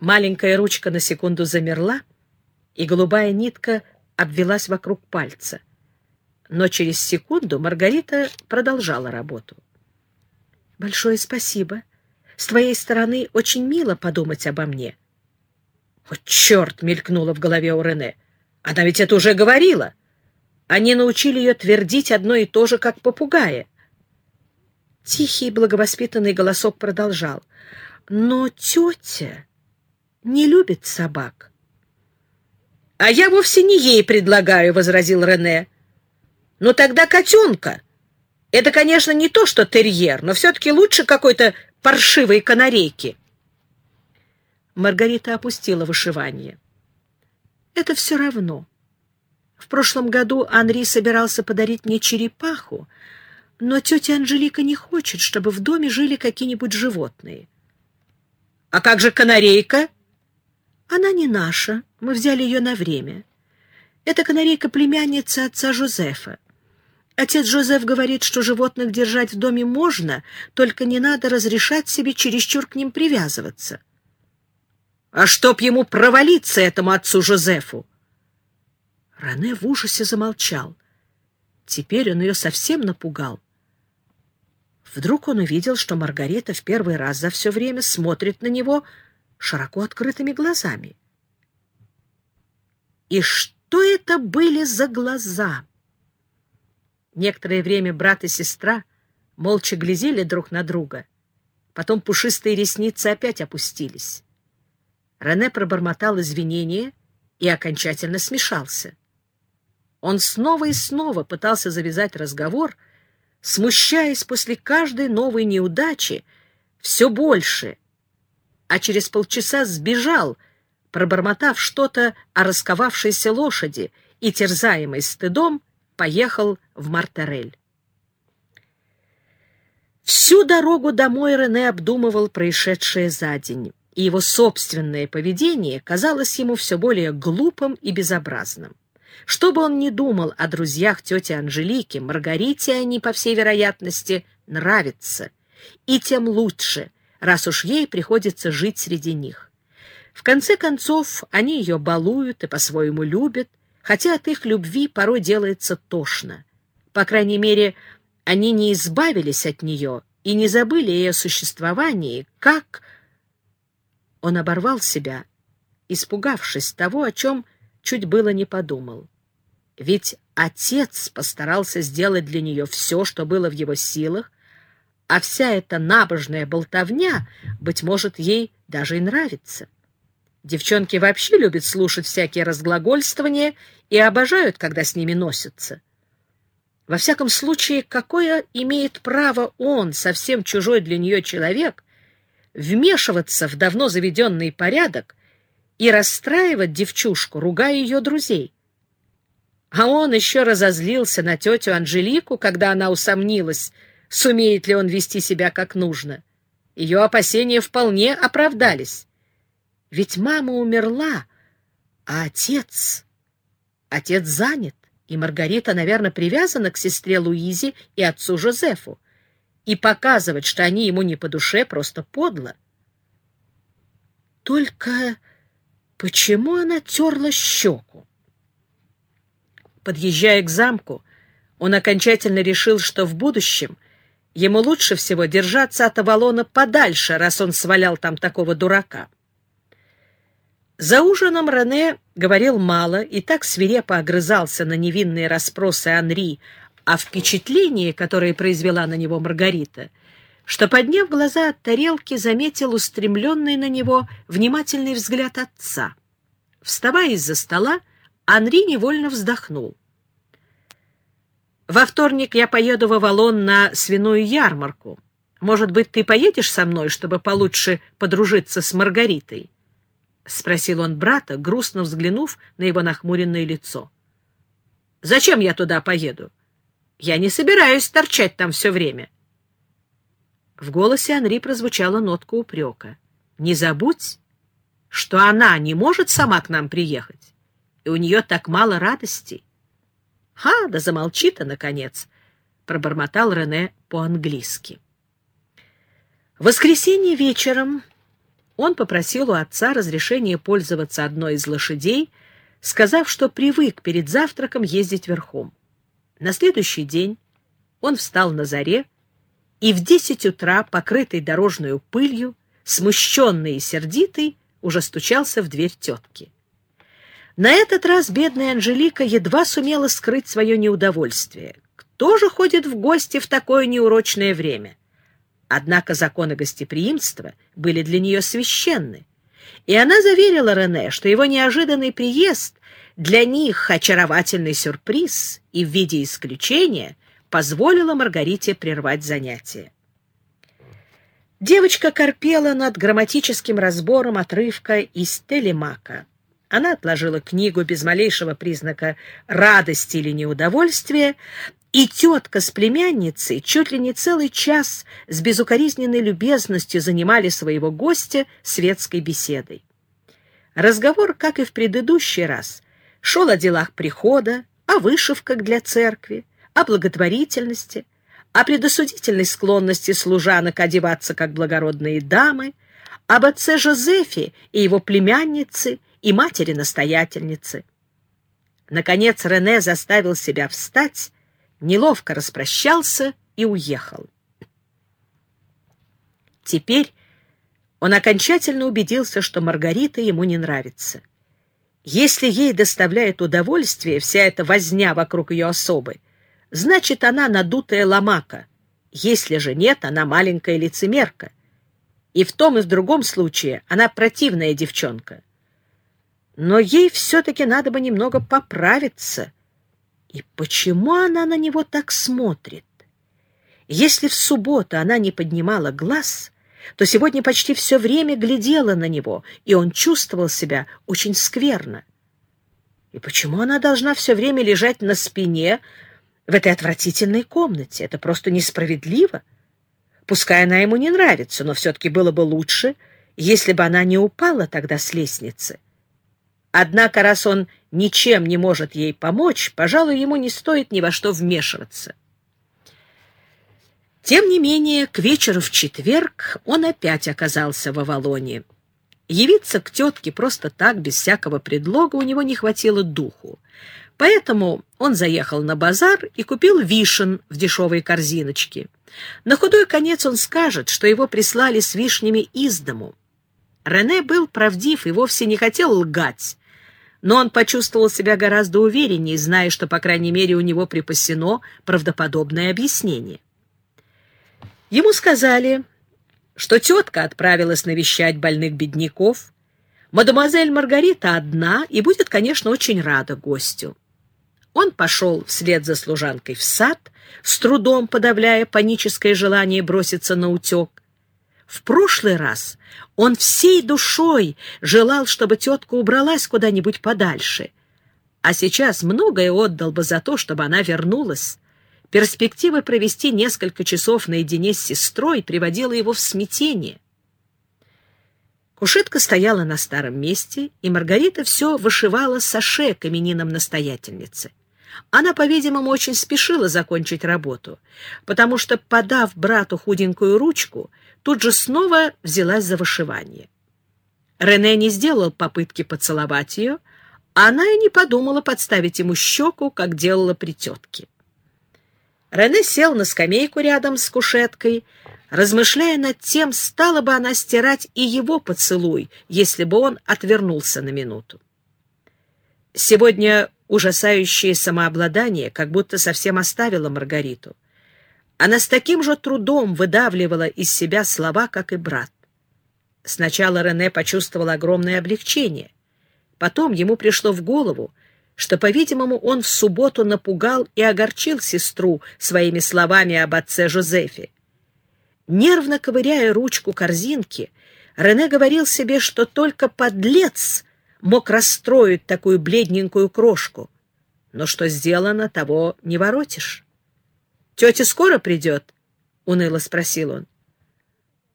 Маленькая ручка на секунду замерла, и голубая нитка обвелась вокруг пальца. Но через секунду Маргарита продолжала работу. «Большое спасибо. С твоей стороны очень мило подумать обо мне». «О, черт!» — мелькнуло в голове у Рене. «Она ведь это уже говорила!» Они научили ее твердить одно и то же, как попугая. Тихий благовоспитанный голосок продолжал. «Но тетя не любит собак». «А я вовсе не ей предлагаю», — возразил Рене. «Ну тогда котенка. Это, конечно, не то, что терьер, но все-таки лучше какой-то паршивой канарейки». Маргарита опустила вышивание. «Это все равно. В прошлом году Анри собирался подарить мне черепаху, но тетя Анжелика не хочет, чтобы в доме жили какие-нибудь животные». «А как же канарейка?» «Она не наша. Мы взяли ее на время. Это канарейка-племянница отца Жозефа. Отец Жозеф говорит, что животных держать в доме можно, только не надо разрешать себе чересчур к ним привязываться. А чтоб ему провалиться, этому отцу Жозефу! Рене в ужасе замолчал. Теперь он ее совсем напугал. Вдруг он увидел, что Маргарита в первый раз за все время смотрит на него широко открытыми глазами. И что это были за глаза? Некоторое время брат и сестра молча глядели друг на друга. Потом пушистые ресницы опять опустились. Рене пробормотал извинения и окончательно смешался. Он снова и снова пытался завязать разговор, смущаясь после каждой новой неудачи все больше, а через полчаса сбежал, пробормотав что-то о расковавшейся лошади и, терзаемой стыдом, поехал в Мартерель. Всю дорогу домой Рене обдумывал происшедшее за день, и его собственное поведение казалось ему все более глупым и безобразным. Что бы он ни думал о друзьях тети Анжелики, Маргарите они, по всей вероятности, нравятся, и тем лучше, раз уж ей приходится жить среди них. В конце концов, они ее балуют и по-своему любят, хотя от их любви порой делается тошно. По крайней мере, они не избавились от нее и не забыли ее существовании, как... Он оборвал себя, испугавшись того, о чем чуть было не подумал. Ведь отец постарался сделать для нее все, что было в его силах, а вся эта набожная болтовня, быть может, ей даже и нравится. Девчонки вообще любят слушать всякие разглагольствования и обожают, когда с ними носятся. Во всяком случае, какое имеет право он, совсем чужой для нее человек, вмешиваться в давно заведенный порядок и расстраивать девчушку, ругая ее друзей? А он еще разозлился на тетю Анжелику, когда она усомнилась, сумеет ли он вести себя как нужно. Ее опасения вполне оправдались. Ведь мама умерла, а отец... Отец занят, и Маргарита, наверное, привязана к сестре Луизе и отцу Жозефу. И показывать, что они ему не по душе, просто подло. Только почему она терла щеку? Подъезжая к замку, он окончательно решил, что в будущем ему лучше всего держаться от Авалона подальше, раз он свалял там такого дурака. За ужином Рене говорил мало и так свирепо огрызался на невинные расспросы Анри о впечатлении, которое произвела на него Маргарита, что, подняв глаза от тарелки, заметил устремленный на него внимательный взгляд отца. Вставая из-за стола, Анри невольно вздохнул. «Во вторник я поеду в Авалон на свиную ярмарку. Может быть, ты поедешь со мной, чтобы получше подружиться с Маргаритой?» — спросил он брата, грустно взглянув на его нахмуренное лицо. — Зачем я туда поеду? Я не собираюсь торчать там все время. В голосе Анри прозвучала нотка упрека. — Не забудь, что она не может сама к нам приехать, и у нее так мало радостей. — Ха, да замолчи ты, наконец! — пробормотал Рене по-английски. В воскресенье вечером он попросил у отца разрешения пользоваться одной из лошадей, сказав, что привык перед завтраком ездить верхом. На следующий день он встал на заре и в десять утра, покрытый дорожную пылью, смущенный и сердитый, уже стучался в дверь тетки. На этот раз бедная Анжелика едва сумела скрыть свое неудовольствие. Кто же ходит в гости в такое неурочное время? Однако законы гостеприимства были для нее священны, и она заверила Рене, что его неожиданный приезд для них очаровательный сюрприз и в виде исключения позволила Маргарите прервать занятие. Девочка корпела над грамматическим разбором отрывка из Телемака. Она отложила книгу без малейшего признака радости или неудовольствия, и тетка с племянницей чуть ли не целый час с безукоризненной любезностью занимали своего гостя светской беседой. Разговор, как и в предыдущий раз, шел о делах прихода, о вышивках для церкви, о благотворительности, о предосудительной склонности служанок одеваться как благородные дамы, об отце Жозефе и его племяннице и матери-настоятельнице. Наконец Рене заставил себя встать, неловко распрощался и уехал. Теперь он окончательно убедился, что Маргарита ему не нравится. Если ей доставляет удовольствие вся эта возня вокруг ее особы, значит, она надутая ломака. Если же нет, она маленькая лицемерка. И в том и в другом случае она противная девчонка. Но ей все-таки надо бы немного поправиться. И почему она на него так смотрит? Если в субботу она не поднимала глаз, то сегодня почти все время глядела на него, и он чувствовал себя очень скверно. И почему она должна все время лежать на спине, в этой отвратительной комнате. Это просто несправедливо. Пускай она ему не нравится, но все-таки было бы лучше, если бы она не упала тогда с лестницы. Однако, раз он ничем не может ей помочь, пожалуй, ему не стоит ни во что вмешиваться. Тем не менее, к вечеру в четверг он опять оказался в Авалоне. Явиться к тетке просто так, без всякого предлога, у него не хватило духу. Поэтому он заехал на базар и купил вишен в дешевой корзиночке. На худой конец он скажет, что его прислали с вишнями из дому. Рене был правдив и вовсе не хотел лгать, но он почувствовал себя гораздо увереннее, зная, что, по крайней мере, у него припасено правдоподобное объяснение. Ему сказали, что тетка отправилась навещать больных бедняков, мадемуазель Маргарита одна и будет, конечно, очень рада гостю. Он пошел вслед за служанкой в сад, с трудом подавляя паническое желание броситься на утек. В прошлый раз он всей душой желал, чтобы тетка убралась куда-нибудь подальше, а сейчас многое отдал бы за то, чтобы она вернулась. Перспектива провести несколько часов наедине с сестрой приводила его в смятение. Кушетка стояла на старом месте, и Маргарита все вышивала саше к именинам настоятельницы. Она, по-видимому, очень спешила закончить работу, потому что, подав брату худенькую ручку, тут же снова взялась за вышивание. Рене не сделал попытки поцеловать ее, а она и не подумала подставить ему щеку, как делала при тетке. Рене сел на скамейку рядом с кушеткой, размышляя над тем, стала бы она стирать и его поцелуй, если бы он отвернулся на минуту. Сегодня ужасающее самообладание как будто совсем оставило Маргариту. Она с таким же трудом выдавливала из себя слова, как и брат. Сначала Рене почувствовал огромное облегчение. Потом ему пришло в голову, что, по-видимому, он в субботу напугал и огорчил сестру своими словами об отце Жозефе. Нервно ковыряя ручку корзинки, Рене говорил себе, что только подлец мог расстроить такую бледненькую крошку. Но что сделано, того не воротишь. — Тетя скоро придет? — уныло спросил он.